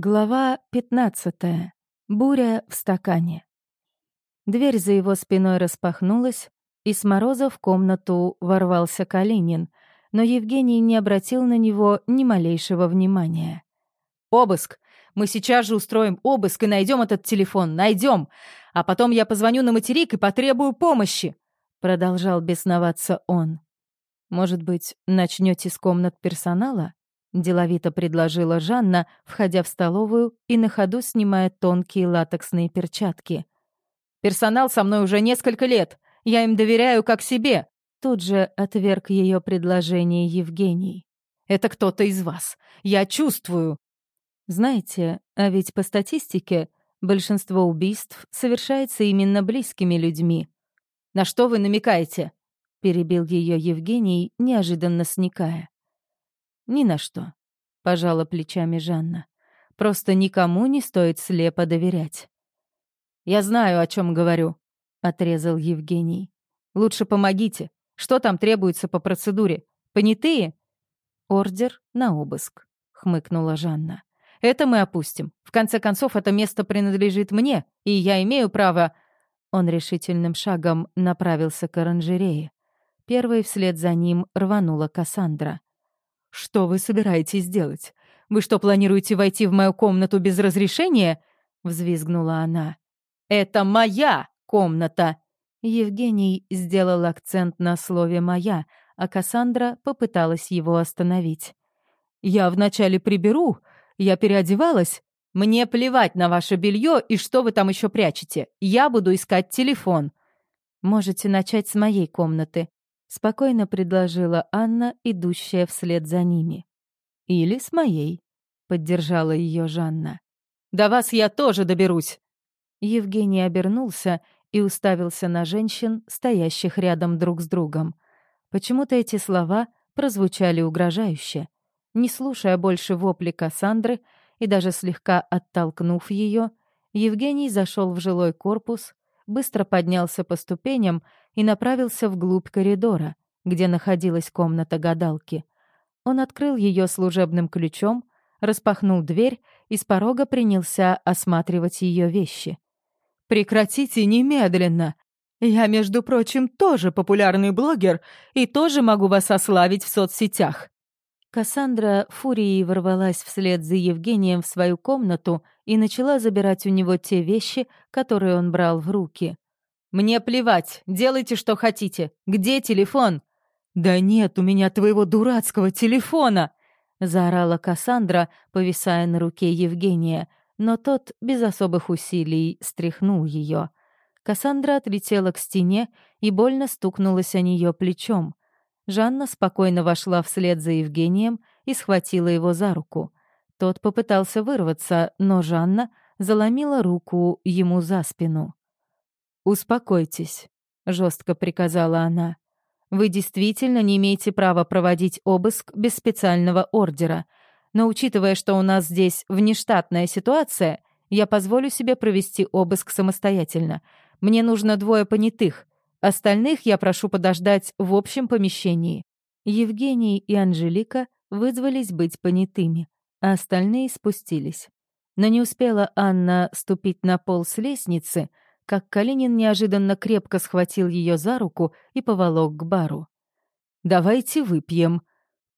Глава 15. Буря в стакане. Дверь за его спиной распахнулась, и с мороза в комнату ворвался Калинин, но Евгений не обратил на него ни малейшего внимания. «Обыск! Мы сейчас же устроим обыск и найдем этот телефон, найдем! А потом я позвоню на материк и потребую помощи!» Продолжал бесноваться он. «Может быть, начнете с комнат персонала?» — деловито предложила Жанна, входя в столовую и на ходу снимая тонкие латексные перчатки. «Персонал со мной уже несколько лет. Я им доверяю как себе». Тут же отверг ее предложение Евгений. «Это кто-то из вас. Я чувствую». Знаете, а ведь по статистике большинство убийств совершается именно близкими людьми. «На что вы намекаете?» — перебил ее Евгений, неожиданно сникая. «Ни на что», — пожала плечами Жанна. «Просто никому не стоит слепо доверять». «Я знаю, о чем говорю», — отрезал Евгений. «Лучше помогите. Что там требуется по процедуре? Понятые?» «Ордер на обыск», — хмыкнула Жанна. «Это мы опустим. В конце концов, это место принадлежит мне, и я имею право...» Он решительным шагом направился к оранжерее. Первой вслед за ним рванула Кассандра. «Что вы собираетесь делать? Вы что, планируете войти в мою комнату без разрешения?» — взвизгнула она. «Это моя комната!» Евгений сделал акцент на слове «моя», а Кассандра попыталась его остановить. «Я вначале приберу, я переодевалась. Мне плевать на ваше белье и что вы там еще прячете. Я буду искать телефон». «Можете начать с моей комнаты», — спокойно предложила Анна, идущая вслед за ними. «Или с моей», — поддержала ее Жанна. «До вас я тоже доберусь!» Евгений обернулся и уставился на женщин, стоящих рядом друг с другом. Почему-то эти слова прозвучали угрожающе. Не слушая больше вопли Кассандры и даже слегка оттолкнув ее, Евгений зашел в жилой корпус, быстро поднялся по ступеням и направился вглубь коридора, где находилась комната гадалки. Он открыл ее служебным ключом, распахнул дверь и с порога принялся осматривать ее вещи. «Прекратите немедленно! Я, между прочим, тоже популярный блогер и тоже могу вас ославить в соцсетях!» Кассандра фурией ворвалась вслед за Евгением в свою комнату и начала забирать у него те вещи, которые он брал в руки. «Мне плевать, делайте, что хотите. Где телефон?» «Да нет у меня твоего дурацкого телефона!» — заорала Кассандра, повисая на руке Евгения, но тот без особых усилий стряхнул ее. Кассандра отлетела к стене и больно стукнулась о нее плечом. Жанна спокойно вошла вслед за Евгением и схватила его за руку. Тот попытался вырваться, но Жанна заломила руку ему за спину. «Успокойтесь», — жестко приказала она. «Вы действительно не имеете права проводить обыск без специального ордера. Но учитывая, что у нас здесь внештатная ситуация, я позволю себе провести обыск самостоятельно. Мне нужно двое понятых, Остальных я прошу подождать в общем помещении. Евгений и Анжелика вызвались быть понятыми, а остальные спустились. Но не успела Анна ступить на пол с лестницы, как Калинин неожиданно крепко схватил ее за руку и поволок к бару. «Давайте выпьем.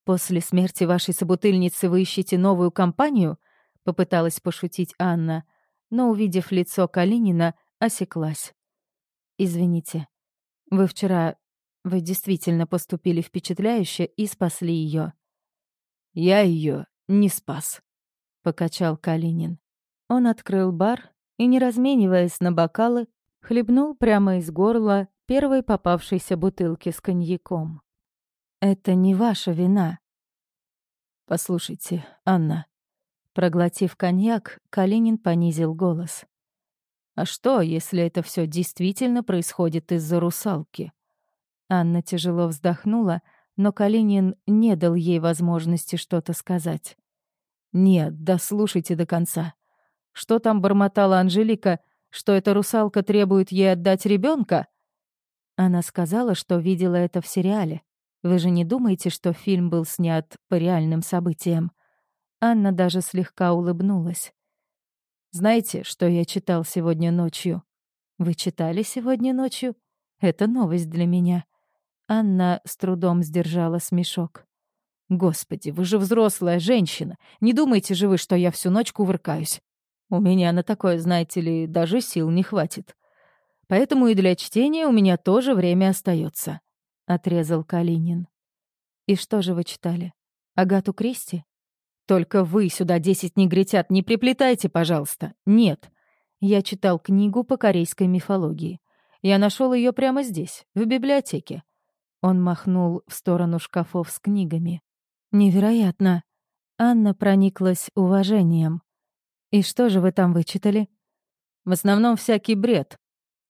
После смерти вашей собутыльницы вы ищете новую компанию?» — попыталась пошутить Анна, но, увидев лицо Калинина, осеклась. «Извините, вы вчера... Вы действительно поступили впечатляюще и спасли ее. Я ее не спас, покачал Калинин. Он открыл бар и, не размениваясь на бокалы, хлебнул прямо из горла первой попавшейся бутылки с коньяком. «Это не ваша вина». «Послушайте, Анна». Проглотив коньяк, Калинин понизил голос. А что, если это все действительно происходит из-за русалки? Анна тяжело вздохнула, но Калинин не дал ей возможности что-то сказать. «Нет, дослушайте до конца. Что там бормотала Анжелика, что эта русалка требует ей отдать ребенка? Она сказала, что видела это в сериале. Вы же не думаете, что фильм был снят по реальным событиям? Анна даже слегка улыбнулась. «Знаете, что я читал сегодня ночью?» «Вы читали сегодня ночью?» «Это новость для меня». Анна с трудом сдержала смешок. «Господи, вы же взрослая женщина. Не думайте же вы, что я всю ночь кувыркаюсь. У меня на такое, знаете ли, даже сил не хватит. Поэтому и для чтения у меня тоже время остается, отрезал Калинин. И что же вы читали? Агату Кристи? Только вы сюда десять негритят не приплетайте, пожалуйста. Нет. Я читал книгу по корейской мифологии. Я нашел ее прямо здесь, в библиотеке. Он махнул в сторону шкафов с книгами. Невероятно. Анна прониклась уважением. И что же вы там вычитали? В основном всякий бред.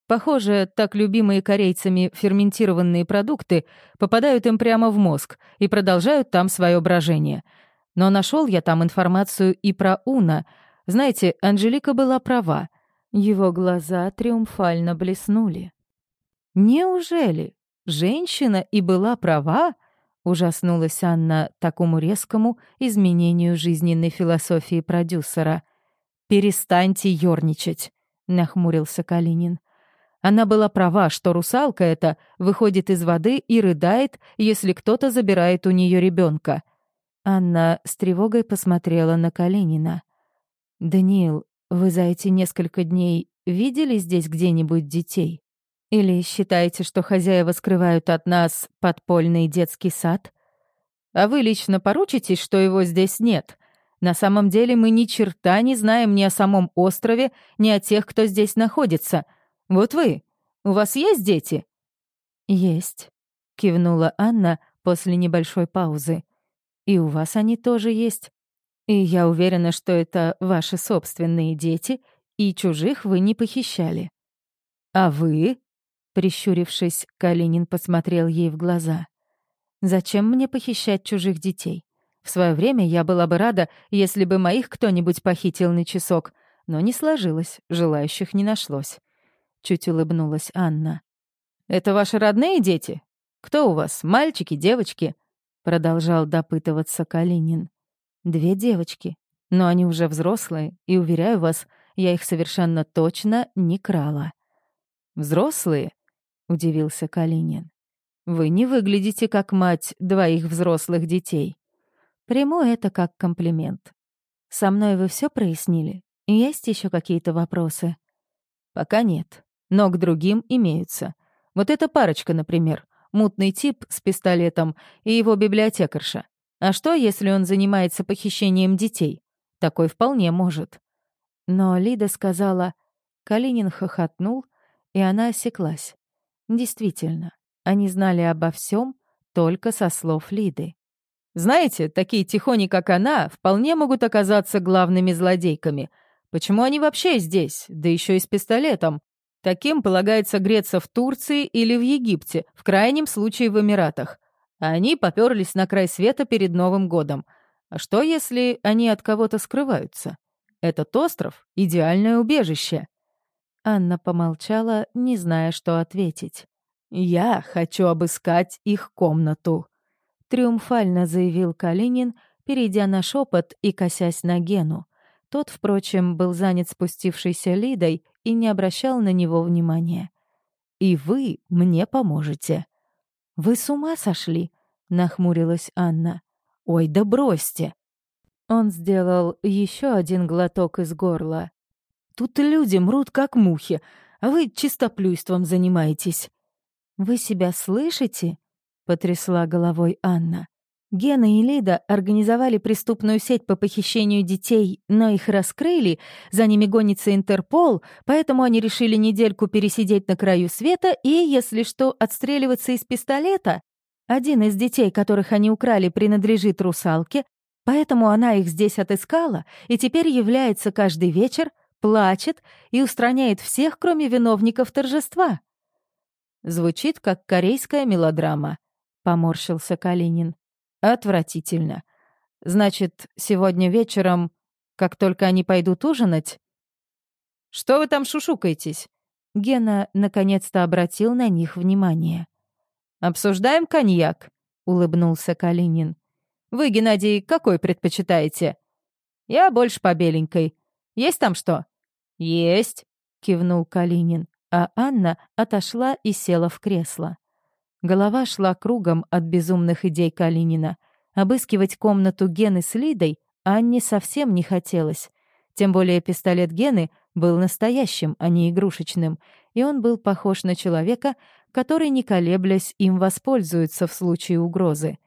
Похоже, так любимые корейцами ферментированные продукты попадают им прямо в мозг и продолжают там свое брожение — но нашел я там информацию и про Уна. Знаете, Анжелика была права. Его глаза триумфально блеснули. «Неужели? Женщина и была права?» Ужаснулась Анна такому резкому изменению жизненной философии продюсера. «Перестаньте ёрничать», — нахмурился Калинин. Она была права, что русалка эта выходит из воды и рыдает, если кто-то забирает у нее ребенка. Анна с тревогой посмотрела на Калинина. «Даниил, вы за эти несколько дней видели здесь где-нибудь детей? Или считаете, что хозяева скрывают от нас подпольный детский сад? А вы лично поручитесь, что его здесь нет? На самом деле мы ни черта не знаем ни о самом острове, ни о тех, кто здесь находится. Вот вы, у вас есть дети?» «Есть», — кивнула Анна после небольшой паузы. И у вас они тоже есть. И я уверена, что это ваши собственные дети, и чужих вы не похищали. А вы? Прищурившись, Калинин посмотрел ей в глаза. Зачем мне похищать чужих детей? В свое время я была бы рада, если бы моих кто-нибудь похитил на часок, но не сложилось, желающих не нашлось. Чуть улыбнулась Анна. «Это ваши родные дети? Кто у вас, мальчики, девочки?» Продолжал допытываться Калинин. Две девочки, но они уже взрослые, и, уверяю вас, я их совершенно точно не крала. «Взрослые?» — удивился Калинин. «Вы не выглядите как мать двоих взрослых детей». Приму это как комплимент. Со мной вы все прояснили? Есть еще какие-то вопросы? Пока нет, но к другим имеются. Вот эта парочка, например мутный тип с пистолетом и его библиотекарша. А что, если он занимается похищением детей? Такой вполне может. Но Лида сказала... Калинин хохотнул, и она осеклась. Действительно, они знали обо всем только со слов Лиды. «Знаете, такие тихони, как она, вполне могут оказаться главными злодейками. Почему они вообще здесь, да еще и с пистолетом? Таким полагается греться в Турции или в Египте, в крайнем случае в Эмиратах. Они поперлись на край света перед Новым годом. А что, если они от кого-то скрываются? Этот остров — идеальное убежище. Анна помолчала, не зная, что ответить. «Я хочу обыскать их комнату», — триумфально заявил Калинин, перейдя на шепот и косясь на Гену. Тот, впрочем, был занят спустившейся Лидой и не обращал на него внимания. «И вы мне поможете». «Вы с ума сошли?» — нахмурилась Анна. «Ой, да бросьте!» Он сделал еще один глоток из горла. «Тут люди мрут, как мухи, а вы чистоплюйством занимаетесь». «Вы себя слышите?» — потрясла головой Анна. Гена и Лида организовали преступную сеть по похищению детей, но их раскрыли, за ними гонится Интерпол, поэтому они решили недельку пересидеть на краю света и, если что, отстреливаться из пистолета. Один из детей, которых они украли, принадлежит русалке, поэтому она их здесь отыскала и теперь является каждый вечер, плачет и устраняет всех, кроме виновников торжества. Звучит как корейская мелодрама, поморщился Калинин. Отвратительно. Значит, сегодня вечером, как только они пойдут ужинать... Что вы там шушукаетесь? Гена наконец-то обратил на них внимание. «Обсуждаем коньяк», — улыбнулся Калинин. «Вы, Геннадий, какой предпочитаете?» Я больше по беленькой. Есть там что?» «Есть», — кивнул Калинин, а Анна отошла и села в кресло. Голова шла кругом от безумных идей Калинина. Обыскивать комнату Гены с Лидой Анне совсем не хотелось. Тем более пистолет Гены был настоящим, а не игрушечным, и он был похож на человека, который, не колеблясь, им воспользуется в случае угрозы.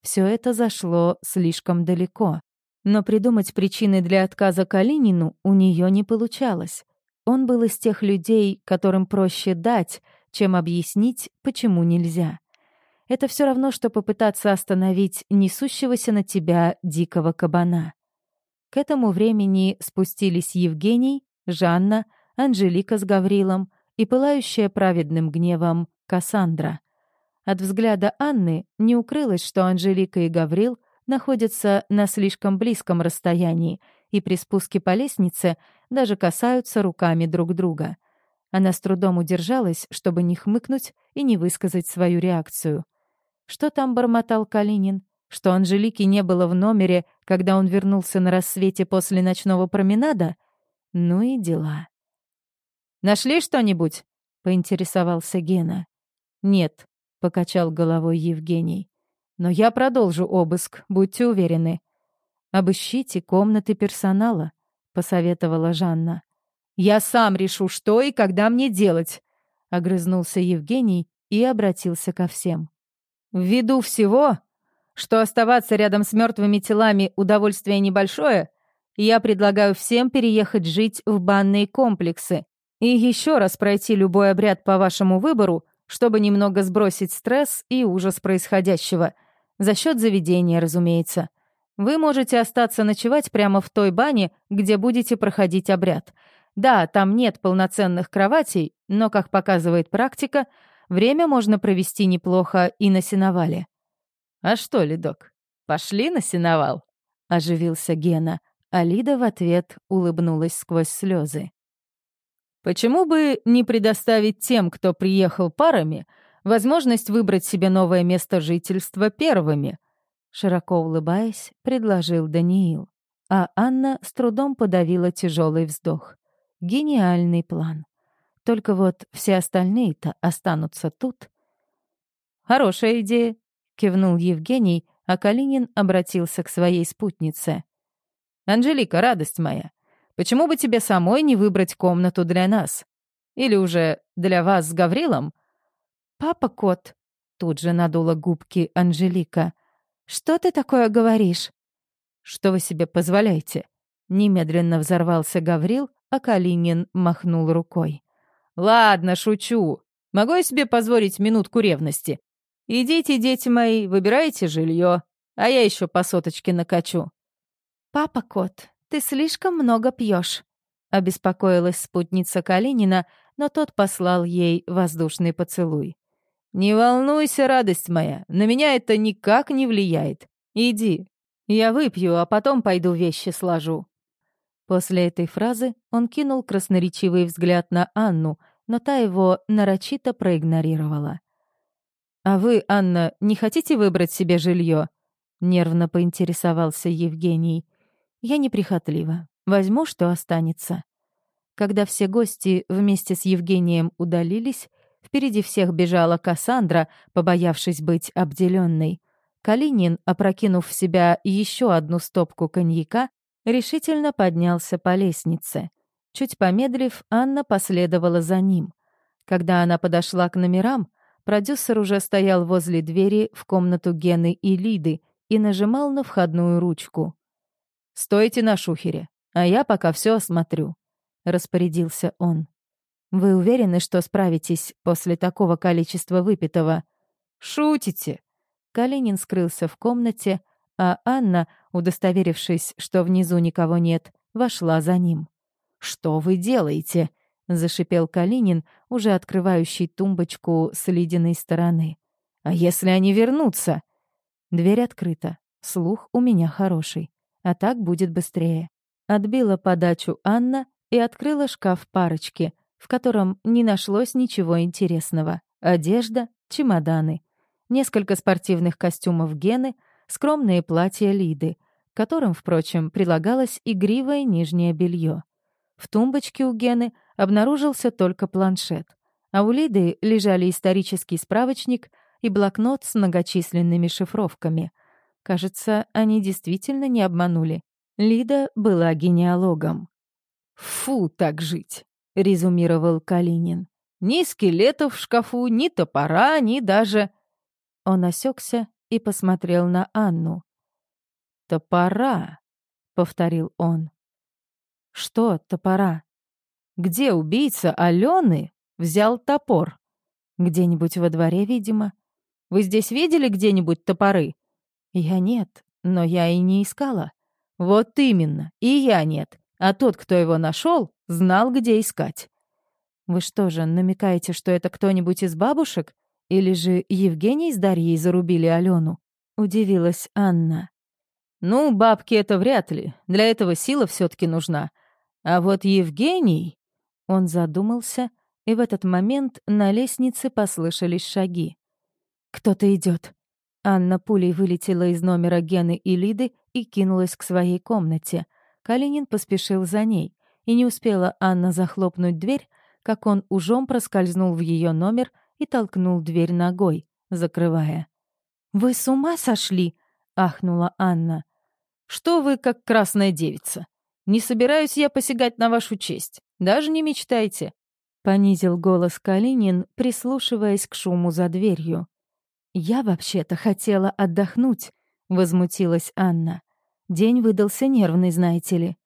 Все это зашло слишком далеко. Но придумать причины для отказа Калинину у нее не получалось. Он был из тех людей, которым проще дать, чем объяснить, почему нельзя. Это все равно, что попытаться остановить несущегося на тебя дикого кабана. К этому времени спустились Евгений, Жанна, Анжелика с Гаврилом и пылающая праведным гневом Кассандра. От взгляда Анны не укрылось, что Анжелика и Гаврил находятся на слишком близком расстоянии и при спуске по лестнице даже касаются руками друг друга. Она с трудом удержалась, чтобы не хмыкнуть и не высказать свою реакцию. Что там бормотал Калинин? Что Анжелики не было в номере, когда он вернулся на рассвете после ночного променада? Ну и дела. «Нашли что-нибудь?» — поинтересовался Гена. «Нет», — покачал головой Евгений. «Но я продолжу обыск, будьте уверены». «Обыщите комнаты персонала», — посоветовала Жанна. «Я сам решу, что и когда мне делать», — огрызнулся Евгений и обратился ко всем. «Ввиду всего, что оставаться рядом с мертвыми телами удовольствие небольшое, я предлагаю всем переехать жить в банные комплексы и еще раз пройти любой обряд по вашему выбору, чтобы немного сбросить стресс и ужас происходящего. За счет заведения, разумеется. Вы можете остаться ночевать прямо в той бане, где будете проходить обряд. Да, там нет полноценных кроватей, но, как показывает практика, время можно провести неплохо и на сеновале. «А что, Лидок, пошли на сеновал?» — оживился Гена — а Лида в ответ улыбнулась сквозь слезы. «Почему бы не предоставить тем, кто приехал парами, возможность выбрать себе новое место жительства первыми?» Широко улыбаясь, предложил Даниил. А Анна с трудом подавила тяжелый вздох. Гениальный план. Только вот все остальные-то останутся тут. «Хорошая идея», — кивнул Евгений, а Калинин обратился к своей спутнице. «Анжелика, радость моя, почему бы тебе самой не выбрать комнату для нас? Или уже для вас с Гаврилом?» «Папа-кот», — тут же надула губки Анжелика. «Что ты такое говоришь?» «Что вы себе позволяете?» Немедленно взорвался Гаврил, а Калинин махнул рукой. «Ладно, шучу. Могу я себе позволить минутку ревности? Идите, дети мои, выбирайте жилье, а я еще по соточке накачу. «Папа кот, ты слишком много пьешь», — обеспокоилась спутница Калинина, но тот послал ей воздушный поцелуй. «Не волнуйся, радость моя, на меня это никак не влияет. Иди, я выпью, а потом пойду вещи сложу». После этой фразы он кинул красноречивый взгляд на Анну, но та его нарочито проигнорировала. «А вы, Анна, не хотите выбрать себе жилье? нервно поинтересовался Евгений. Я неприхотлива. Возьму, что останется. Когда все гости вместе с Евгением удалились, впереди всех бежала Кассандра, побоявшись быть обделенной. Калинин, опрокинув в себя еще одну стопку коньяка, решительно поднялся по лестнице. Чуть помедлив, Анна последовала за ним. Когда она подошла к номерам, продюсер уже стоял возле двери в комнату Гены и Лиды и нажимал на входную ручку. «Стойте на шухере, а я пока все осмотрю», — распорядился он. «Вы уверены, что справитесь после такого количества выпитого?» «Шутите!» Калинин скрылся в комнате, а Анна, удостоверившись, что внизу никого нет, вошла за ним. «Что вы делаете?» — зашипел Калинин, уже открывающий тумбочку с ледяной стороны. «А если они вернутся?» Дверь открыта. Слух у меня хороший а так будет быстрее. Отбила подачу Анна и открыла шкаф парочки, в котором не нашлось ничего интересного. Одежда, чемоданы, несколько спортивных костюмов Гены, скромные платья Лиды, которым, впрочем, прилагалось игривое нижнее белье. В тумбочке у Гены обнаружился только планшет, а у Лиды лежали исторический справочник и блокнот с многочисленными шифровками. Кажется, они действительно не обманули. Лида была генеалогом. «Фу, так жить!» — резюмировал Калинин. «Ни скелетов в шкафу, ни топора, ни даже...» Он осекся и посмотрел на Анну. «Топора», — повторил он. «Что топора?» «Где убийца Алены взял топор?» «Где-нибудь во дворе, видимо». «Вы здесь видели где-нибудь топоры?» «Я нет, но я и не искала». «Вот именно, и я нет. А тот, кто его нашел, знал, где искать». «Вы что же, намекаете, что это кто-нибудь из бабушек? Или же Евгений с Дарьей зарубили Алену?» — удивилась Анна. «Ну, бабки это вряд ли. Для этого сила все таки нужна. А вот Евгений...» Он задумался, и в этот момент на лестнице послышались шаги. «Кто-то идет. Анна пулей вылетела из номера Гены и Лиды и кинулась к своей комнате. Калинин поспешил за ней, и не успела Анна захлопнуть дверь, как он ужом проскользнул в ее номер и толкнул дверь ногой, закрывая. «Вы с ума сошли?» — ахнула Анна. Что вы, как красная девица? Не собираюсь я посягать на вашу честь. Даже не мечтайте. Понизил голос Калинин, прислушиваясь к шуму за дверью. «Я вообще-то хотела отдохнуть», — возмутилась Анна. «День выдался нервный, знаете ли».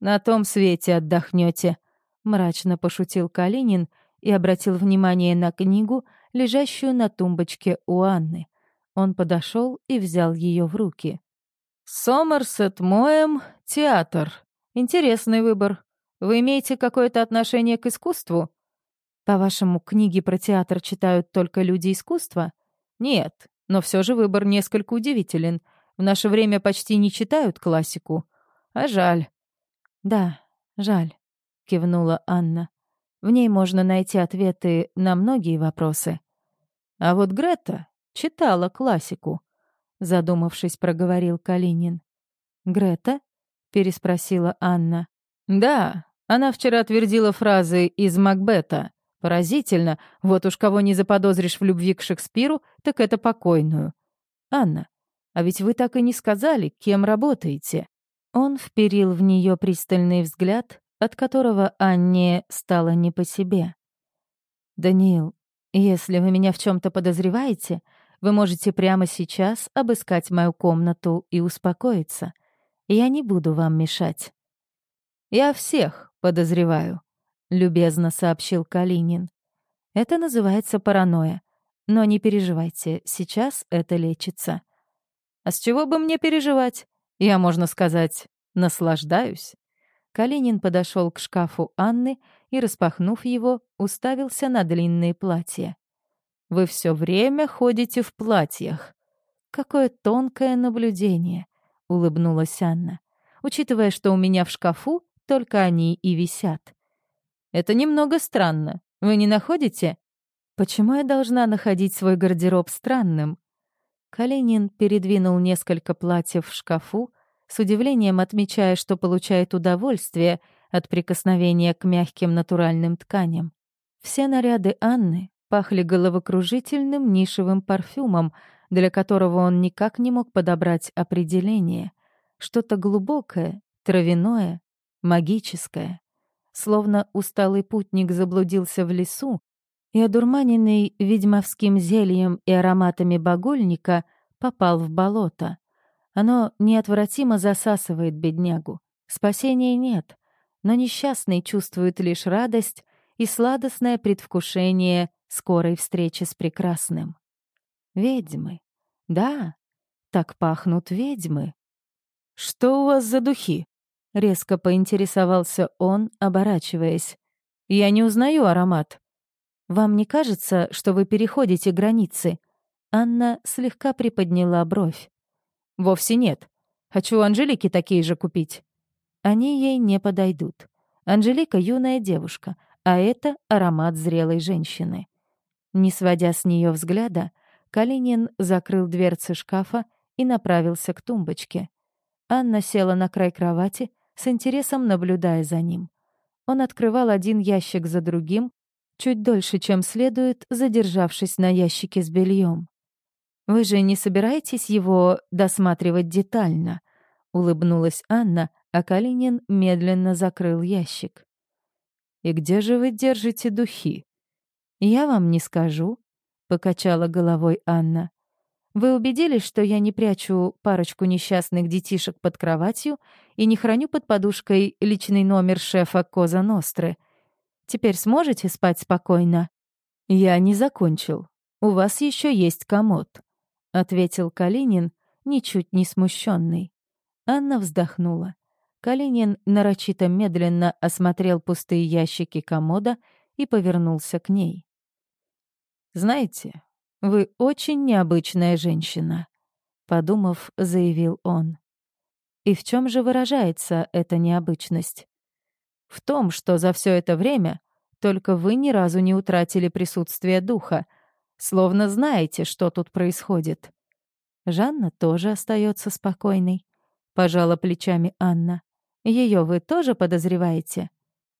«На том свете отдохнете», — мрачно пошутил Калинин и обратил внимание на книгу, лежащую на тумбочке у Анны. Он подошел и взял ее в руки. «Сомерсет Моэм, театр. Интересный выбор. Вы имеете какое-то отношение к искусству?» «По-вашему, книги про театр читают только люди искусства?» «Нет, но все же выбор несколько удивителен. В наше время почти не читают классику. А жаль». «Да, жаль», — кивнула Анна. «В ней можно найти ответы на многие вопросы». А вот Грета читала классику задумавшись, проговорил Калинин. «Грета?» — переспросила Анна. «Да, она вчера твердила фразы из Макбета. Поразительно, вот уж кого не заподозришь в любви к Шекспиру, так это покойную. Анна, а ведь вы так и не сказали, кем работаете». Он вперил в нее пристальный взгляд, от которого Анне стало не по себе. «Даниил, если вы меня в чем то подозреваете, вы можете прямо сейчас обыскать мою комнату и успокоиться. Я не буду вам мешать». «Я всех подозреваю», — любезно сообщил Калинин. «Это называется паранойя. Но не переживайте, сейчас это лечится». «А с чего бы мне переживать? Я, можно сказать, наслаждаюсь». Калинин подошел к шкафу Анны и, распахнув его, уставился на длинные платья. Вы все время ходите в платьях. Какое тонкое наблюдение, улыбнулась Анна, учитывая, что у меня в шкафу только они и висят. Это немного странно. Вы не находите? Почему я должна находить свой гардероб странным? Калинин передвинул несколько платьев в шкафу, с удивлением отмечая, что получает удовольствие от прикосновения к мягким натуральным тканям. Все наряды Анны пахли головокружительным нишевым парфюмом, для которого он никак не мог подобрать определение. Что-то глубокое, травяное, магическое. Словно усталый путник заблудился в лесу, и, одурманенный ведьмовским зельем и ароматами багульника, попал в болото. Оно неотвратимо засасывает беднягу. Спасения нет, но несчастный чувствует лишь радость и сладостное предвкушение скорой встречи с прекрасным. Ведьмы. Да, так пахнут ведьмы. «Что у вас за духи?» — резко поинтересовался он, оборачиваясь. «Я не узнаю аромат». «Вам не кажется, что вы переходите границы?» Анна слегка приподняла бровь. «Вовсе нет. Хочу Анжелике такие же купить». Они ей не подойдут. Анжелика — юная девушка, а это аромат зрелой женщины. Не сводя с нее взгляда, Калинин закрыл дверцы шкафа и направился к тумбочке. Анна села на край кровати, с интересом наблюдая за ним. Он открывал один ящик за другим, чуть дольше, чем следует, задержавшись на ящике с бельем. «Вы же не собираетесь его досматривать детально?» — улыбнулась Анна, а Калинин медленно закрыл ящик. «И где же вы держите духи?» «Я вам не скажу», — покачала головой Анна. «Вы убедились, что я не прячу парочку несчастных детишек под кроватью и не храню под подушкой личный номер шефа Коза Ностры. Теперь сможете спать спокойно?» «Я не закончил. У вас еще есть комод», — ответил Калинин, ничуть не смущенный. Анна вздохнула. Калинин нарочито медленно осмотрел пустые ящики комода и повернулся к ней. «Знаете, вы очень необычная женщина», — подумав, заявил он. «И в чем же выражается эта необычность?» «В том, что за все это время только вы ни разу не утратили присутствие духа, словно знаете, что тут происходит». Жанна тоже остается спокойной. Пожала плечами Анна. Ее вы тоже подозреваете?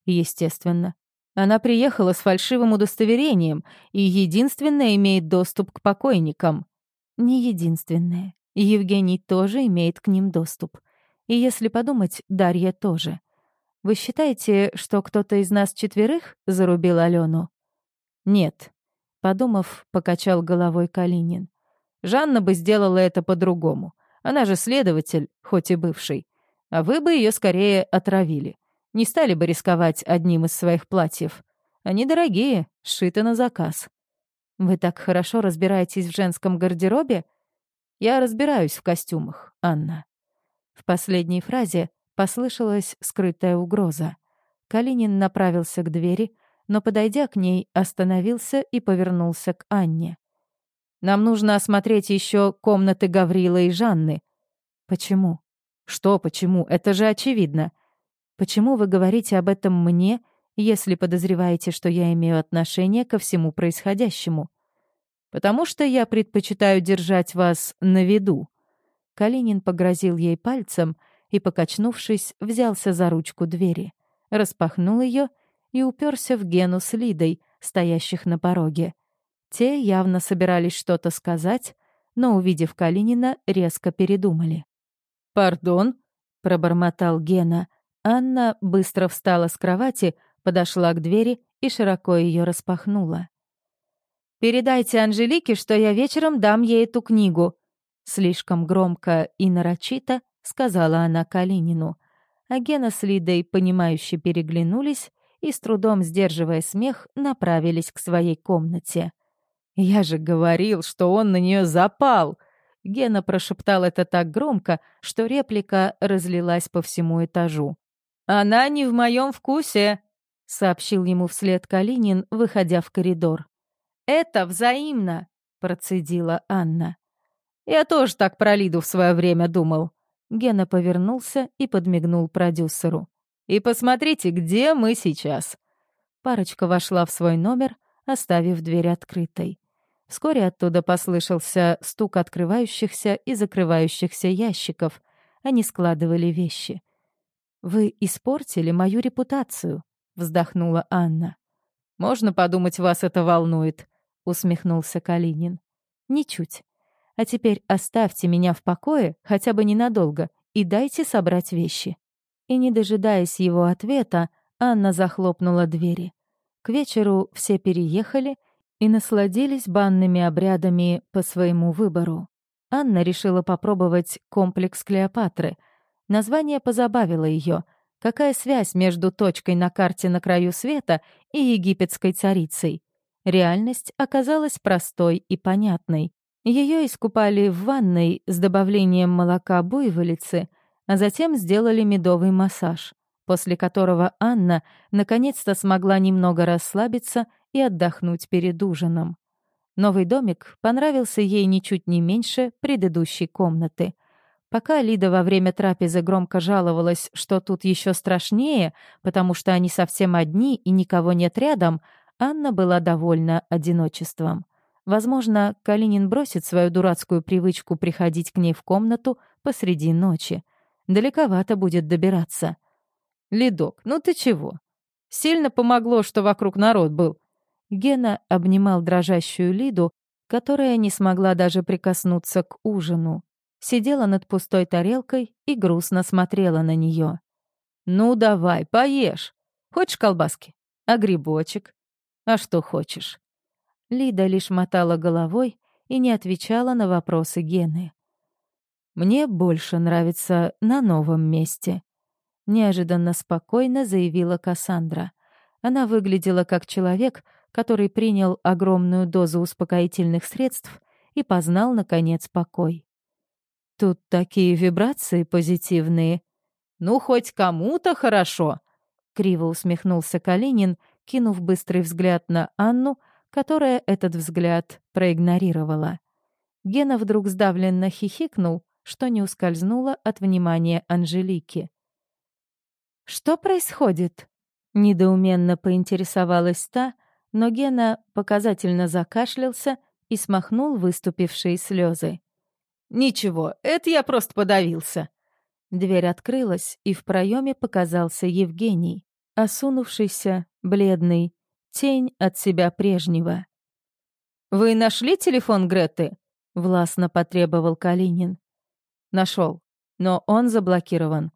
Естественно. Она приехала с фальшивым удостоверением и единственная имеет доступ к покойникам. Не единственная. Евгений тоже имеет к ним доступ. И если подумать, Дарья тоже. Вы считаете, что кто-то из нас четверых зарубил Алену? Нет. Подумав, покачал головой Калинин. Жанна бы сделала это по-другому. Она же следователь, хоть и бывший. А вы бы ее скорее отравили. Не стали бы рисковать одним из своих платьев. Они дорогие, сшиты на заказ. Вы так хорошо разбираетесь в женском гардеробе? Я разбираюсь в костюмах, Анна. В последней фразе послышалась скрытая угроза. Калинин направился к двери, но, подойдя к ней, остановился и повернулся к Анне. Нам нужно осмотреть еще комнаты Гаврила и Жанны. Почему? Что почему? Это же очевидно. Почему вы говорите об этом мне, если подозреваете, что я имею отношение ко всему происходящему? Потому что я предпочитаю держать вас на виду. Калинин погрозил ей пальцем и, покачнувшись, взялся за ручку двери, распахнул ее и уперся в Гену с Лидой, стоящих на пороге. Те явно собирались что-то сказать, но, увидев Калинина, резко передумали. «Пардон?» — пробормотал Гена. Анна быстро встала с кровати, подошла к двери и широко ее распахнула. «Передайте Анжелике, что я вечером дам ей эту книгу», — слишком громко и нарочито сказала она Калинину. А Гена с Лидой, понимающе переглянулись и, с трудом сдерживая смех, направились к своей комнате. «Я же говорил, что он на нее запал!» Гена прошептал это так громко, что реплика разлилась по всему этажу. «Она не в моем вкусе!» — сообщил ему вслед Калинин, выходя в коридор. «Это взаимно!» — процедила Анна. «Я тоже так про Лиду в свое время думал». Гена повернулся и подмигнул продюсеру. «И посмотрите, где мы сейчас!» Парочка вошла в свой номер, оставив дверь открытой. Вскоре оттуда послышался стук открывающихся и закрывающихся ящиков. Они складывали вещи. «Вы испортили мою репутацию», — вздохнула Анна. «Можно подумать, вас это волнует», — усмехнулся Калинин. «Ничуть. А теперь оставьте меня в покое, хотя бы ненадолго, и дайте собрать вещи». И, не дожидаясь его ответа, Анна захлопнула двери. К вечеру все переехали — и насладились банными обрядами по своему выбору. Анна решила попробовать комплекс Клеопатры. Название позабавило ее. Какая связь между точкой на карте на краю света и египетской царицей? Реальность оказалась простой и понятной. Ее искупали в ванной с добавлением молока буйволицы, а затем сделали медовый массаж, после которого Анна наконец-то смогла немного расслабиться и отдохнуть перед ужином. Новый домик понравился ей ничуть не меньше предыдущей комнаты. Пока Лида во время трапезы громко жаловалась, что тут еще страшнее, потому что они совсем одни и никого нет рядом, Анна была довольна одиночеством. Возможно, Калинин бросит свою дурацкую привычку приходить к ней в комнату посреди ночи. Далековато будет добираться. «Ледок, ну ты чего? Сильно помогло, что вокруг народ был». Гена обнимал дрожащую Лиду, которая не смогла даже прикоснуться к ужину. Сидела над пустой тарелкой и грустно смотрела на нее. «Ну давай, поешь. Хочешь колбаски? А грибочек? А что хочешь?» Лида лишь мотала головой и не отвечала на вопросы Гены. «Мне больше нравится на новом месте», — неожиданно спокойно заявила Кассандра. Она выглядела как человек, который принял огромную дозу успокоительных средств и познал, наконец, покой. «Тут такие вибрации позитивные». «Ну, хоть кому-то хорошо», — криво усмехнулся Калинин, кинув быстрый взгляд на Анну, которая этот взгляд проигнорировала. Гена вдруг сдавленно хихикнул, что не ускользнуло от внимания Анжелики. «Что происходит?» — недоуменно поинтересовалась та, но Гена показательно закашлялся и смахнул выступившие слезы. «Ничего, это я просто подавился». Дверь открылась, и в проеме показался Евгений, осунувшийся, бледный, тень от себя прежнего. «Вы нашли телефон Греты?» — властно потребовал Калинин. Нашел, но он заблокирован.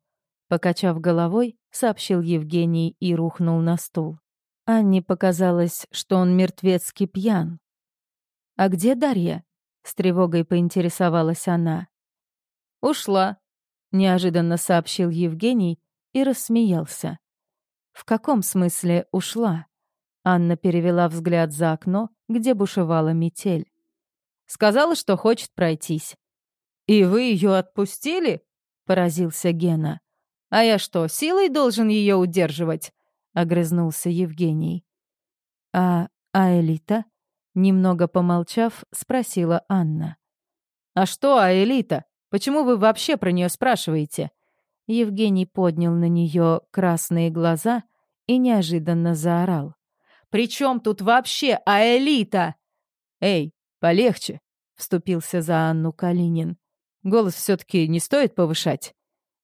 Покачав головой, сообщил Евгений и рухнул на стул. Анне показалось, что он мертвецки пьян. «А где Дарья?» — с тревогой поинтересовалась она. «Ушла», — неожиданно сообщил Евгений и рассмеялся. «В каком смысле ушла?» Анна перевела взгляд за окно, где бушевала метель. «Сказала, что хочет пройтись. «И вы ее отпустили?» — поразился Гена. «А я что, силой должен ее удерживать?» — огрызнулся Евгений. «А, а Элита?» — немного помолчав, спросила Анна. «А что, а Элита? Почему вы вообще про нее спрашиваете?» Евгений поднял на нее красные глаза и неожиданно заорал. «При чем тут вообще Аэлита?» «Эй, полегче», — вступился за Анну Калинин. Голос все-таки не стоит повышать.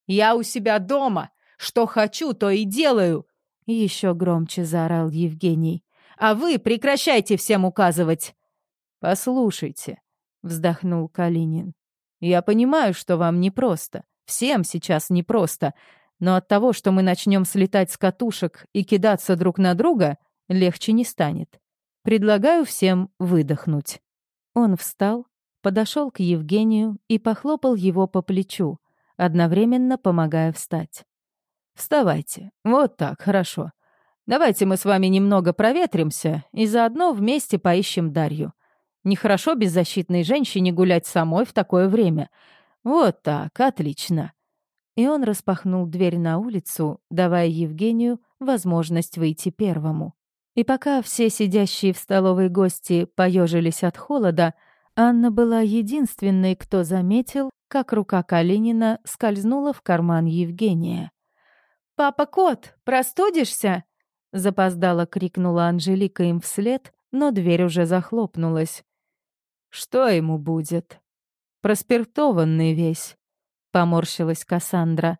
«Я у себя дома! Что хочу, то и делаю!» Еще громче заорал Евгений. «А вы прекращайте всем указывать!» «Послушайте», — вздохнул Калинин. «Я понимаю, что вам непросто. Всем сейчас непросто. Но от того, что мы начнем слетать с катушек и кидаться друг на друга, легче не станет. Предлагаю всем выдохнуть». Он встал, подошел к Евгению и похлопал его по плечу, одновременно помогая встать. «Вставайте. Вот так, хорошо. Давайте мы с вами немного проветримся и заодно вместе поищем Дарью. Нехорошо беззащитной женщине гулять самой в такое время. Вот так, отлично». И он распахнул дверь на улицу, давая Евгению возможность выйти первому. И пока все сидящие в столовой гости поежились от холода, Анна была единственной, кто заметил, как рука Калинина скользнула в карман Евгения. «Папа Кот, простудишься?» — запоздало крикнула Анжелика им вслед, но дверь уже захлопнулась. «Что ему будет?» «Проспиртованный весь», — поморщилась Кассандра.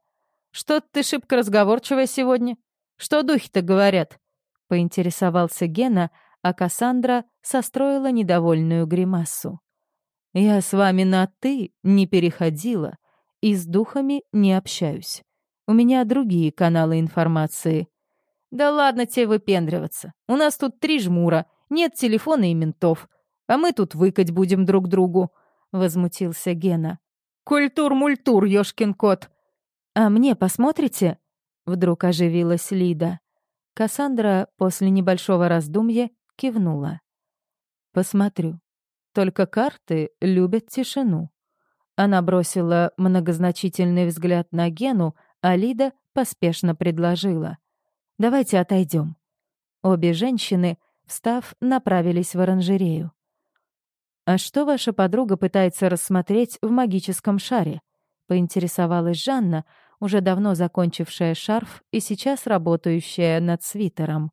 «Что ты шибко разговорчивая сегодня? Что духи-то говорят?» — поинтересовался Гена, а Кассандра состроила недовольную гримасу. «Я с вами на «ты» не переходила и с духами не общаюсь. У меня другие каналы информации». «Да ладно тебе выпендриваться. У нас тут три жмура, нет телефона и ментов. А мы тут выкать будем друг другу», — возмутился Гена. «Культур-мультур, ёшкин кот!» «А мне посмотрите?» — вдруг оживилась Лида. Кассандра после небольшого раздумья кивнула. «Посмотрю. Только карты любят тишину». Она бросила многозначительный взгляд на Гену, а Лида поспешно предложила. «Давайте отойдем». Обе женщины, встав, направились в оранжерею. «А что ваша подруга пытается рассмотреть в магическом шаре?» — поинтересовалась Жанна, уже давно закончившая шарф и сейчас работающая над свитером.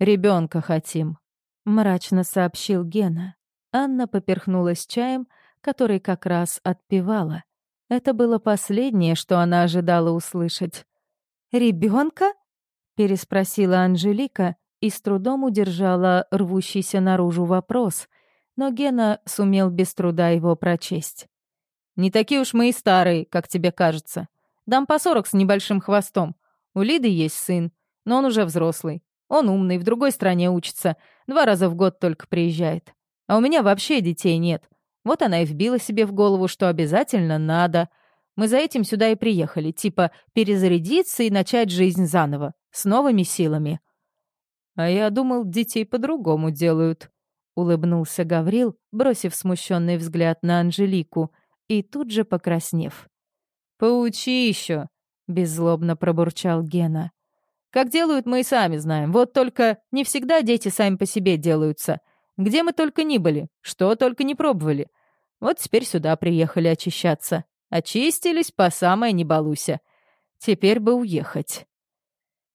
«Ребенка хотим», мрачно сообщил Гена. Анна поперхнулась чаем, который как раз отпивала. Это было последнее, что она ожидала услышать. Ребенка? переспросила Анжелика и с трудом удержала рвущийся наружу вопрос, но Гена сумел без труда его прочесть. «Не такие уж мы и старые, как тебе кажется. Дам по сорок с небольшим хвостом. У Лиды есть сын, но он уже взрослый. Он умный, в другой стране учится, два раза в год только приезжает. А у меня вообще детей нет. Вот она и вбила себе в голову, что обязательно надо. Мы за этим сюда и приехали, типа перезарядиться и начать жизнь заново, с новыми силами. А я думал, детей по-другому делают, улыбнулся Гаврил, бросив смущенный взгляд на Анжелику и тут же покраснев. Поучи еще, беззлобно пробурчал Гена. Как делают, мы и сами знаем. Вот только не всегда дети сами по себе делаются. Где мы только ни были, что только не пробовали. Вот теперь сюда приехали очищаться. Очистились по самое не балуйся. Теперь бы уехать.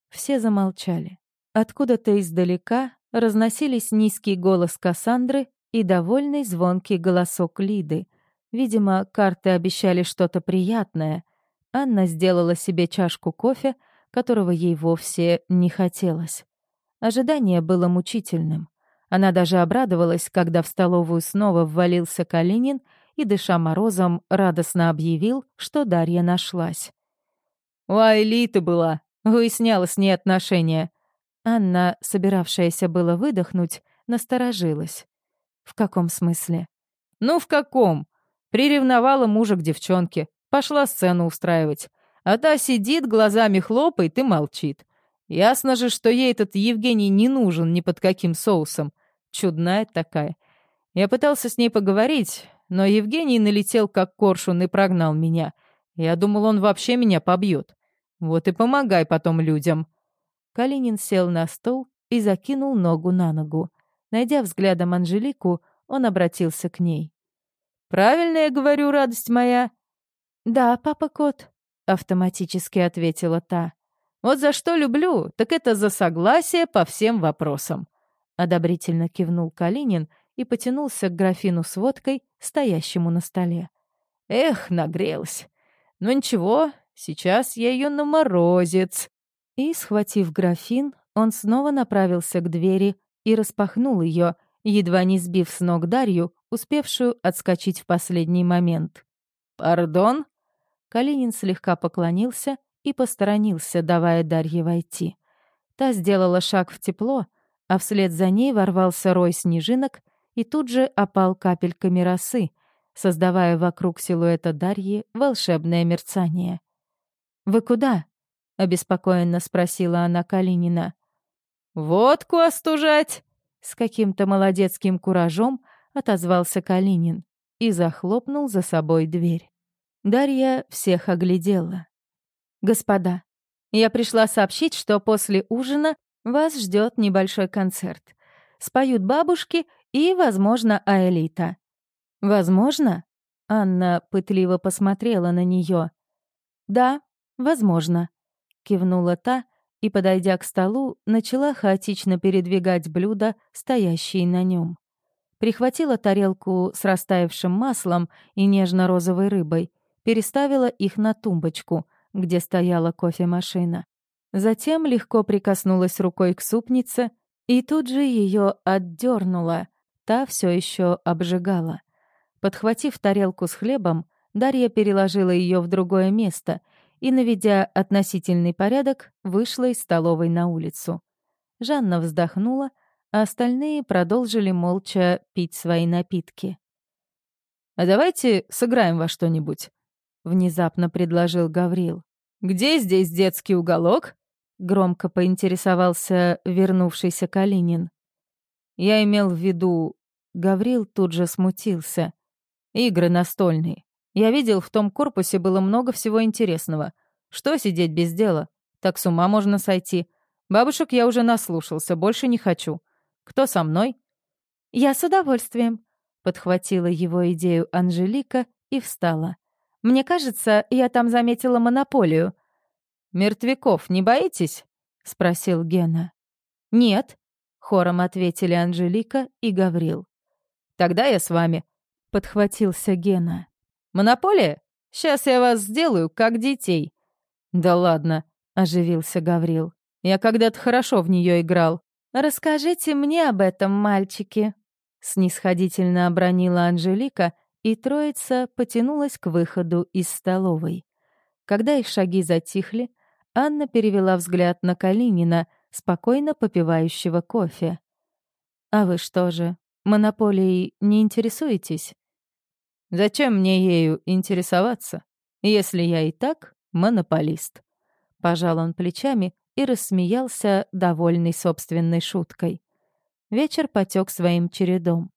Все замолчали. Откуда-то издалека разносились низкий голос Кассандры и довольный звонкий голосок Лиды. Видимо, карты обещали что-то приятное. Анна сделала себе чашку кофе, которого ей вовсе не хотелось. Ожидание было мучительным. Она даже обрадовалась, когда в столовую снова ввалился Калинин и, дыша морозом, радостно объявил, что Дарья нашлась. «У Айлиты была. Выясняла с ней отношения». Анна, собиравшаяся было выдохнуть, насторожилась. «В каком смысле?» «Ну, в каком? Приревновала мужа к девчонке. Пошла сцену устраивать. А та сидит, глазами хлопает и молчит. Ясно же, что ей этот Евгений не нужен ни под каким соусом. Чудная такая. Я пытался с ней поговорить, но Евгений налетел как коршун и прогнал меня. Я думал, он вообще меня побьет. Вот и помогай потом людям. Калинин сел на стол и закинул ногу на ногу. Найдя взглядом Анжелику, он обратился к ней. «Правильно я говорю, радость моя?» «Да, папа кот», — автоматически ответила та. «Вот за что люблю, так это за согласие по всем вопросам», — одобрительно кивнул Калинин и потянулся к графину с водкой, стоящему на столе. «Эх, нагрелась. Ну ничего, сейчас я ее на морозец». И, схватив графин, он снова направился к двери и распахнул ее, едва не сбив с ног Дарью, успевшую отскочить в последний момент. «Пардон?» Калинин слегка поклонился и посторонился, давая Дарье войти. Та сделала шаг в тепло, а вслед за ней ворвался рой снежинок и тут же опал капельками росы, создавая вокруг силуэта Дарьи волшебное мерцание. «Вы куда?» — обеспокоенно спросила она Калинина. «Водку остужать!» — с каким-то молодецким куражом отозвался Калинин и захлопнул за собой дверь. Дарья всех оглядела. «Господа, я пришла сообщить, что после ужина вас ждет небольшой концерт. Споют бабушки и, возможно, Аэлита». «Возможно?» — Анна пытливо посмотрела на нее. «Да, возможно», — кивнула та и, подойдя к столу, начала хаотично передвигать блюда, стоящие на нем. Прихватила тарелку с растаявшим маслом и нежно-розовой рыбой — переставила их на тумбочку, где стояла кофемашина. Затем легко прикоснулась рукой к супнице и тут же ее отдернула. Та все еще обжигала. Подхватив тарелку с хлебом, Дарья переложила ее в другое место и, наведя относительный порядок, вышла из столовой на улицу. Жанна вздохнула, а остальные продолжили молча пить свои напитки. «А давайте сыграем во что-нибудь», — внезапно предложил Гаврил. «Где здесь детский уголок?» — громко поинтересовался вернувшийся Калинин. «Я имел в виду...» Гаврил тут же смутился. «Игры настольные. Я видел, в том корпусе было много всего интересного. Что сидеть без дела? Так с ума можно сойти. Бабушек я уже наслушался, больше не хочу. Кто со мной?» «Я с удовольствием», — подхватила его идею Анжелика и встала. Мне кажется, я там заметила монополию». «Мертвяков не боитесь?» — спросил Гена. «Нет», — хором ответили Анжелика и Гаврил. «Тогда я с вами», — подхватился Гена. «Монополия? Сейчас я вас сделаю, как детей». «Да ладно», — оживился Гаврил. «Я когда-то хорошо в нее играл». «Расскажите мне об этом, мальчики», — снисходительно обронила Анжелика, и троица потянулась к выходу из столовой. Когда их шаги затихли, Анна перевела взгляд на Калинина, спокойно попивающего кофе. «А вы что же, монополией не интересуетесь?» «Зачем мне ею интересоваться, если я и так монополист?» Пожал он плечами и рассмеялся, довольный собственной шуткой. Вечер потек своим чередом.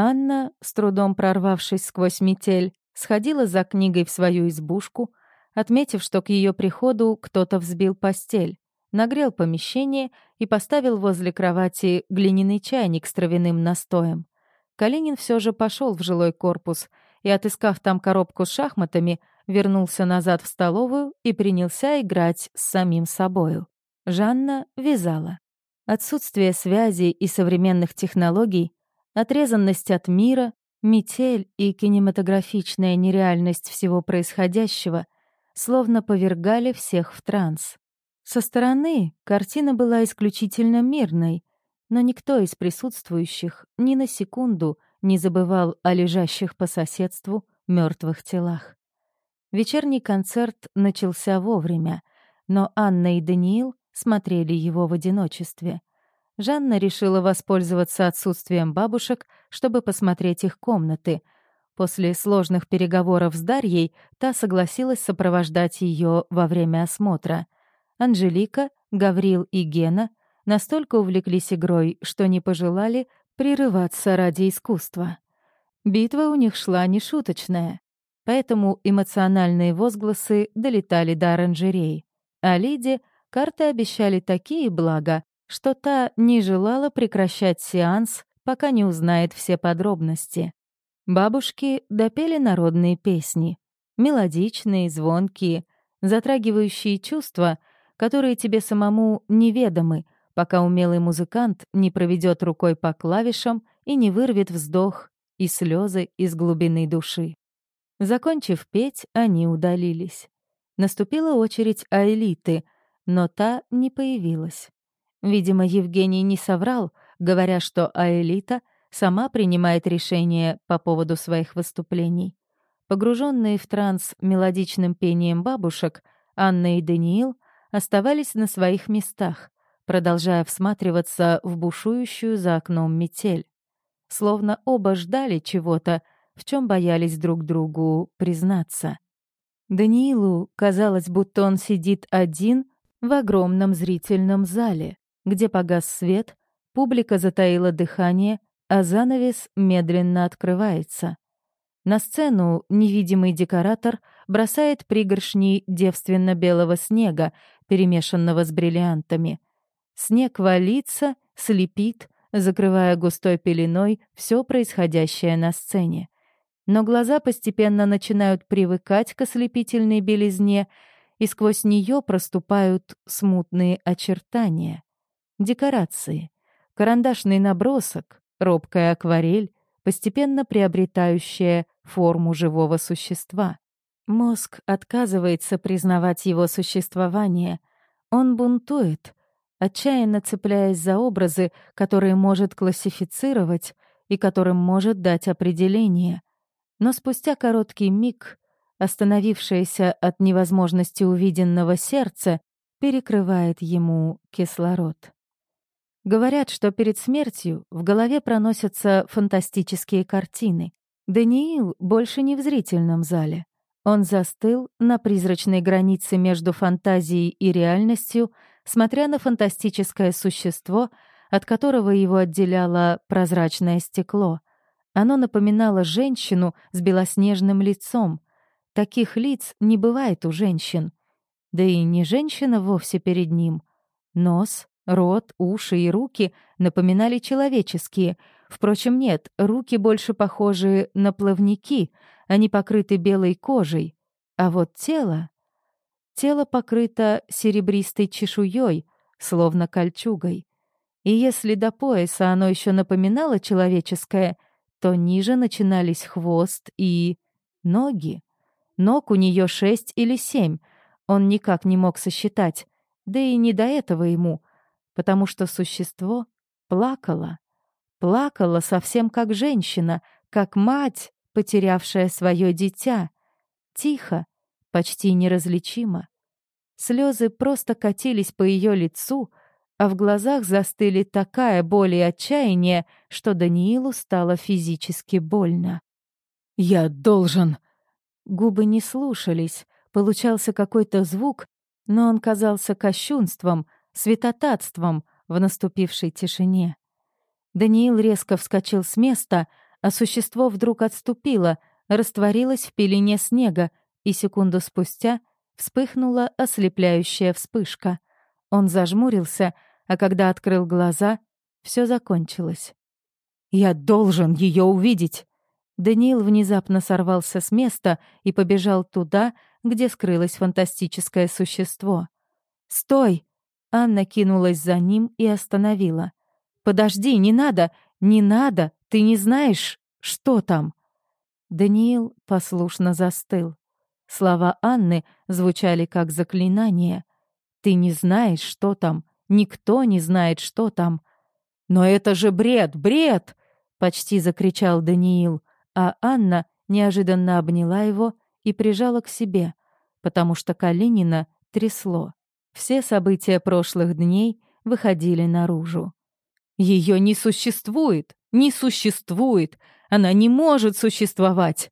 Анна, с трудом прорвавшись сквозь метель, сходила за книгой в свою избушку, отметив, что к ее приходу кто-то взбил постель, нагрел помещение и поставил возле кровати глиняный чайник с травяным настоем. Калинин все же пошел в жилой корпус и, отыскав там коробку с шахматами, вернулся назад в столовую и принялся играть с самим собою. Жанна вязала. Отсутствие связи и современных технологий, отрезанность от мира, метель и кинематографичная нереальность всего происходящего словно повергали всех в транс. Со стороны картина была исключительно мирной, но никто из присутствующих ни на секунду не забывал о лежащих по соседству мертвых телах. Вечерний концерт начался вовремя, но Анна и Даниил смотрели его в одиночестве. Жанна решила воспользоваться отсутствием бабушек, чтобы посмотреть их комнаты. После сложных переговоров с Дарьей та согласилась сопровождать ее во время осмотра. Анжелика, Гаврил и Гена настолько увлеклись игрой, что не пожелали прерываться ради искусства. Битва у них шла нешуточная, поэтому эмоциональные возгласы долетали до оранжерей. А Лиде карты обещали такие блага, что та не желала прекращать сеанс, пока не узнает все подробности. Бабушки допели народные песни. Мелодичные, звонкие, затрагивающие чувства, которые тебе самому неведомы, пока умелый музыкант не проведет рукой по клавишам и не вырвет вздох и слезы из глубины души. Закончив петь, они удалились. Наступила очередь Аэлиты — но та не появилась. Видимо, Евгений не соврал, говоря, что Аэлита сама принимает решения по поводу своих выступлений. Погруженные в транс мелодичным пением бабушек, Анна и Даниил оставались на своих местах, продолжая всматриваться в бушующую за окном метель. Словно оба ждали чего-то, в чем боялись друг другу признаться. Даниилу казалось, будто он сидит один в огромном зрительном зале, где погас свет, публика затаила дыхание, а занавес медленно открывается. На сцену невидимый декоратор бросает пригоршни девственно-белого снега, перемешанного с бриллиантами. Снег валится, слепит, закрывая густой пеленой все происходящее на сцене. Но глаза постепенно начинают привыкать к ослепительной белизне — и сквозь нее проступают смутные очертания. Декорации, карандашный набросок, робкая акварель, постепенно приобретающая форму живого существа. Мозг отказывается признавать его существование. Он бунтует, отчаянно цепляясь за образы, которые может классифицировать и которым может дать определение. Но спустя короткий миг остановившееся от невозможности увиденного сердце, перекрывает ему кислород. Говорят, что перед смертью в голове проносятся фантастические картины. Даниил больше не в зрительном зале. Он застыл на призрачной границе между фантазией и реальностью, смотря на фантастическое существо, от которого его отделяло прозрачное стекло. Оно напоминало женщину с белоснежным лицом — Таких лиц не бывает у женщин. Да и не женщина вовсе перед ним. Нос, рот, уши и руки напоминали человеческие. Впрочем, нет, руки больше похожи на плавники, они покрыты белой кожей. А вот тело... Тело покрыто серебристой чешуей, словно кольчугой. И если до пояса оно еще напоминало человеческое, то ниже начинались хвост и ноги. Ног у нее шесть или семь. Он никак не мог сосчитать. Да и не до этого ему, потому что существо плакало. Плакало совсем как женщина, как мать, потерявшая свое дитя. Тихо, почти неразличимо. Слезы просто катились по ее лицу, а в глазах застыли такая боль и отчаяние, что Даниилу стало физически больно. «Я должен...» Губы не слушались, получался какой-то звук, но он казался кощунством, святотатством в наступившей тишине. Даниил резко вскочил с места, а существо вдруг отступило, растворилось в пелене снега, и секунду спустя вспыхнула ослепляющая вспышка. Он зажмурился, а когда открыл глаза, все закончилось. «Я должен ее увидеть!» Даниил внезапно сорвался с места и побежал туда, где скрылось фантастическое существо. «Стой!» Анна кинулась за ним и остановила. «Подожди, не надо! Не надо! Ты не знаешь, что там!» Даниил послушно застыл. Слова Анны звучали как заклинание. «Ты не знаешь, что там. Никто не знает, что там». «Но это же бред! Бред!» — почти закричал Даниил а Анна неожиданно обняла его и прижала к себе, потому что Калинина трясло. Все события прошлых дней выходили наружу. Ее не существует, не существует, она не может существовать.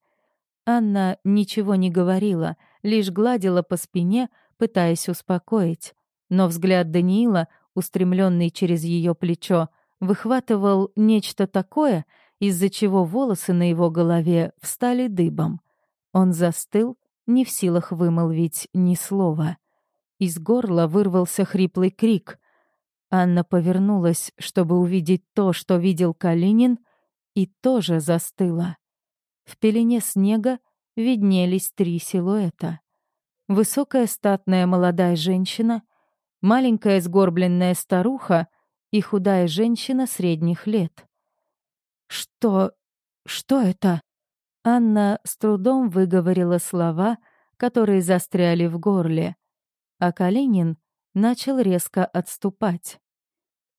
Анна ничего не говорила, лишь гладила по спине, пытаясь успокоить. Но взгляд Даниила, устремленный через ее плечо, выхватывал нечто такое, из-за чего волосы на его голове встали дыбом. Он застыл, не в силах вымолвить ни слова. Из горла вырвался хриплый крик. Анна повернулась, чтобы увидеть то, что видел Калинин, и тоже застыла. В пелене снега виднелись три силуэта. Высокая статная молодая женщина, маленькая сгорбленная старуха и худая женщина средних лет. «Что... что это?» Анна с трудом выговорила слова, которые застряли в горле, а Калинин начал резко отступать.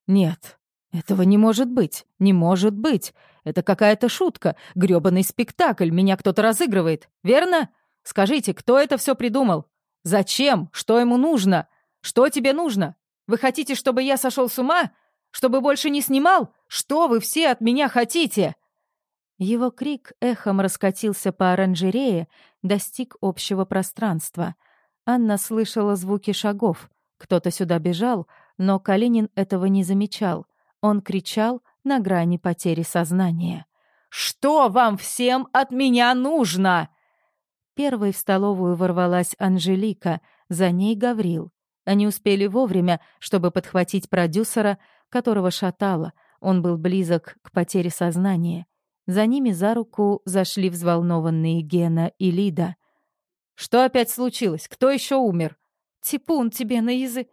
«Нет, этого не может быть, не может быть. Это какая-то шутка, грёбаный спектакль, меня кто-то разыгрывает, верно? Скажите, кто это все придумал? Зачем? Что ему нужно? Что тебе нужно? Вы хотите, чтобы я сошел с ума? Чтобы больше не снимал? Что вы все от меня хотите?» Его крик эхом раскатился по оранжерее, достиг общего пространства. Анна слышала звуки шагов. Кто-то сюда бежал, но Калинин этого не замечал. Он кричал на грани потери сознания. «Что вам всем от меня нужно?» Первой в столовую ворвалась Анжелика, за ней Гаврил. Они успели вовремя, чтобы подхватить продюсера, которого шатало, он был близок к потере сознания. За ними за руку зашли взволнованные Гена и Лида. «Что опять случилось? Кто еще умер?» «Типун тебе на язык!»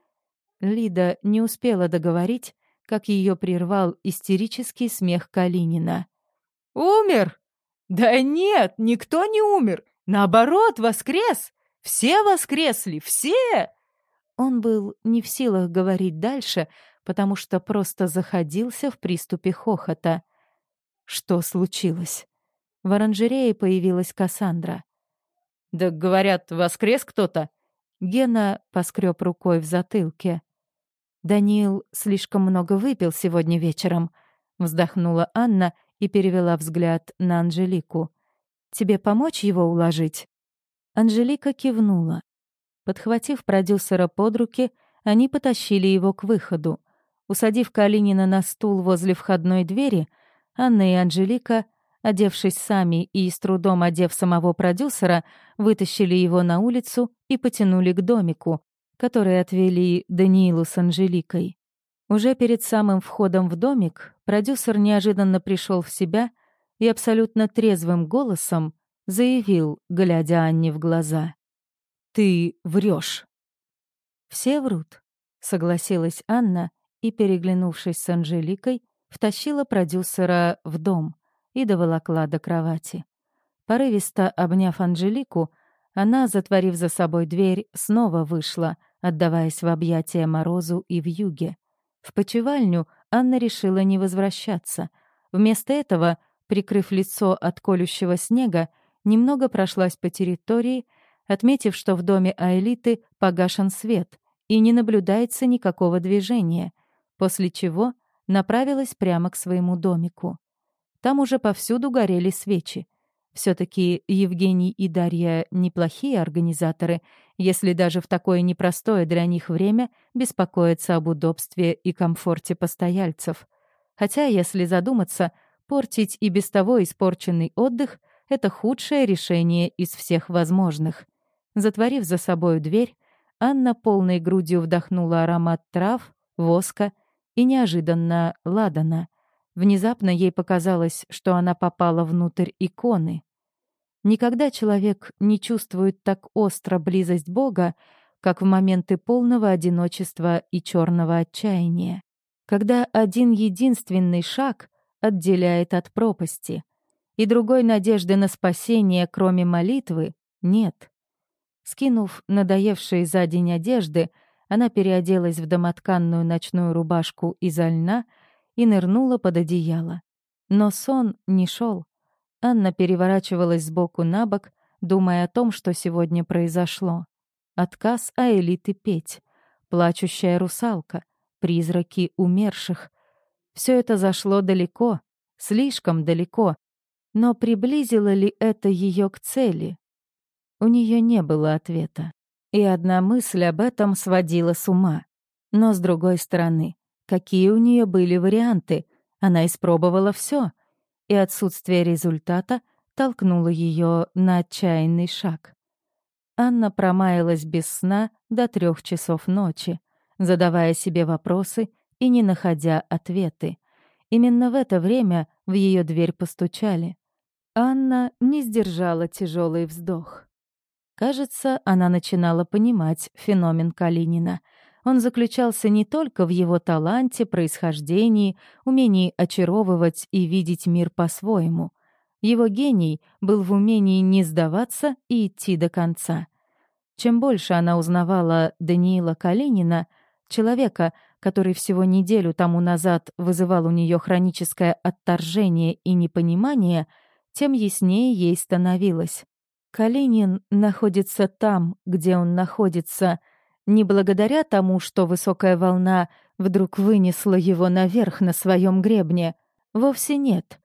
Лида не успела договорить, как ее прервал истерический смех Калинина. «Умер? Да нет, никто не умер. Наоборот, воскрес. Все воскресли, все!» Он был не в силах говорить дальше, потому что просто заходился в приступе хохота. Что случилось? В оранжерее появилась Кассандра. «Да, говорят, воскрес кто-то?» Гена поскреб рукой в затылке. «Даниил слишком много выпил сегодня вечером», — вздохнула Анна и перевела взгляд на Анжелику. «Тебе помочь его уложить?» Анжелика кивнула. Подхватив продюсера под руки, они потащили его к выходу. Усадив Калинина на стул возле входной двери, Анна и Анжелика, одевшись сами и с трудом одев самого продюсера, вытащили его на улицу и потянули к домику, который отвели Даниилу с Анжеликой. Уже перед самым входом в домик продюсер неожиданно пришел в себя и абсолютно трезвым голосом заявил, глядя Анне в глаза. «Ты врешь. «Все врут», — согласилась Анна и, переглянувшись с Анжеликой, втащила продюсера в дом и доволокла до кровати. Порывисто обняв Анжелику, Она, затворив за собой дверь, снова вышла, отдаваясь в объятия морозу и в юге. В почевальню Анна решила не возвращаться. Вместо этого, прикрыв лицо от колющего снега, немного прошлась по территории, отметив, что в доме Аэлиты погашен свет и не наблюдается никакого движения, после чего направилась прямо к своему домику. Там уже повсюду горели свечи. все таки Евгений и Дарья неплохие организаторы, если даже в такое непростое для них время беспокоятся об удобстве и комфорте постояльцев. Хотя, если задуматься, портить и без того испорченный отдых — это худшее решение из всех возможных. Затворив за собою дверь, Анна полной грудью вдохнула аромат трав, воска и неожиданно ладана. Внезапно ей показалось, что она попала внутрь иконы. Никогда человек не чувствует так остро близость Бога, как в моменты полного одиночества и черного отчаяния. Когда один единственный шаг отделяет от пропасти, и другой надежды на спасение, кроме молитвы, нет. Скинув надоевшие за день одежды, она переоделась в домотканную ночную рубашку из льна и нырнула под одеяло. Но сон не шел. Анна переворачивалась с боку на бок, думая о том, что сегодня произошло. Отказ Аэлиты петь, плачущая русалка, призраки умерших. Все это зашло далеко, слишком далеко. Но приблизило ли это ее к цели? У нее не было ответа. И одна мысль об этом сводила с ума. Но с другой стороны, какие у нее были варианты? Она испробовала все, и отсутствие результата толкнуло ее на отчаянный шаг. Анна промаялась без сна до трех часов ночи, задавая себе вопросы и не находя ответы. Именно в это время в ее дверь постучали. Анна не сдержала тяжелый вздох. Кажется, она начинала понимать феномен Калинина. Он заключался не только в его таланте, происхождении, умении очаровывать и видеть мир по-своему. Его гений был в умении не сдаваться и идти до конца. Чем больше она узнавала Даниила Калинина, человека, который всего неделю тому назад вызывал у нее хроническое отторжение и непонимание, тем яснее ей становилось. Калинин находится там, где он находится, не благодаря тому, что высокая волна вдруг вынесла его наверх на своем гребне. Вовсе нет.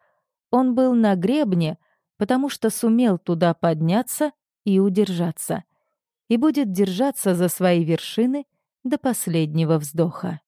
Он был на гребне, потому что сумел туда подняться и удержаться. И будет держаться за свои вершины до последнего вздоха.